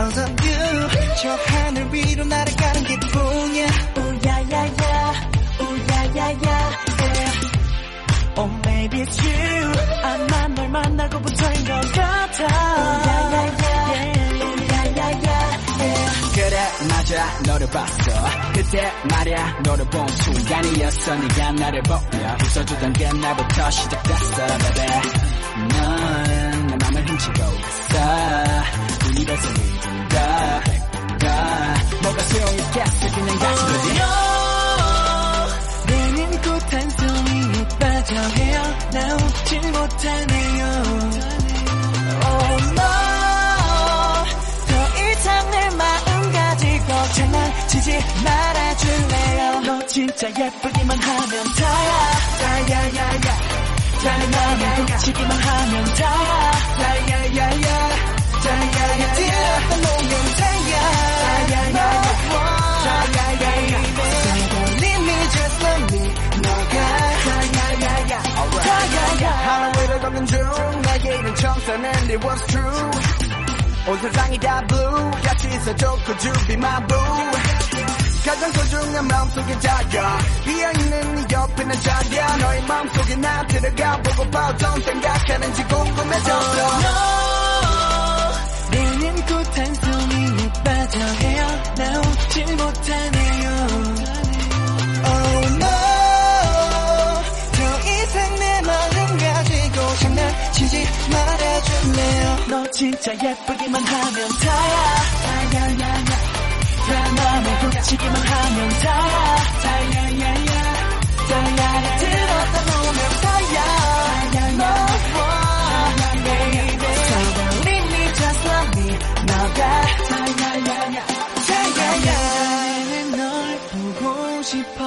of you 저 하늘 위로 날아가는 기분이야 오야야야 오야야야. Oh maybe it's you 아마 널 만나고부터인 것 같아 오야야야 오야야야. 그래 맞아 너를 봤어 그때 말야 너를 본 순간이었어 네가 나를 보며 웃어주던 게 나부터 시작됐어 baby 벌써 믿은다 다 뭐가 소용있겠어 그냥 같이 가지 내 눈꽃한 송이에 빠져 헤어나오질 못하네요 Oh no 더 이상 내 마음 가지고 장난치지 말아줄래요 너 진짜 예쁘기만 하면 다야 다야야야 다야야야 훔치기만 하면 다야 나의 이름 청소는 it was true. 온 세상이 다 blue. 같이 있어줘 could you be my boo? 가장 소중한 마음속에 자야 비어있는 네 옆에는 자야 너의 마음속에 나 들어가 보고파 어떤 생각하는지 궁금해졌어 너 진짜 예쁘기만 하면 다야 다야야야 내 맘을 훔치기만 하면 다야 다야야야 다야야. 들었다 놓으면 다야 don't leave me 싶어.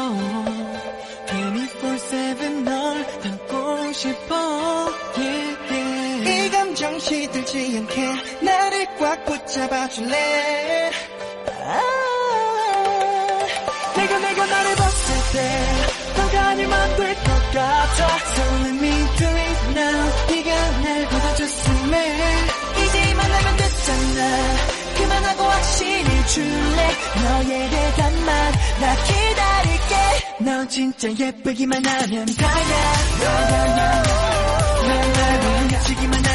24-7널 담고 싶어 시들지 않게 나를 꽉 붙잡아줄래 아, 내가 내가 나를 봤을 때 너가 아니면 될 것 같아 So let me do it now 네가 날 받아줬음에 이제 만나면 됐잖아 그만하고 확신을 줄래 너의 대답만 나 기다릴게 너 진짜 예쁘기만 하면 다야 다야 날 훔치기만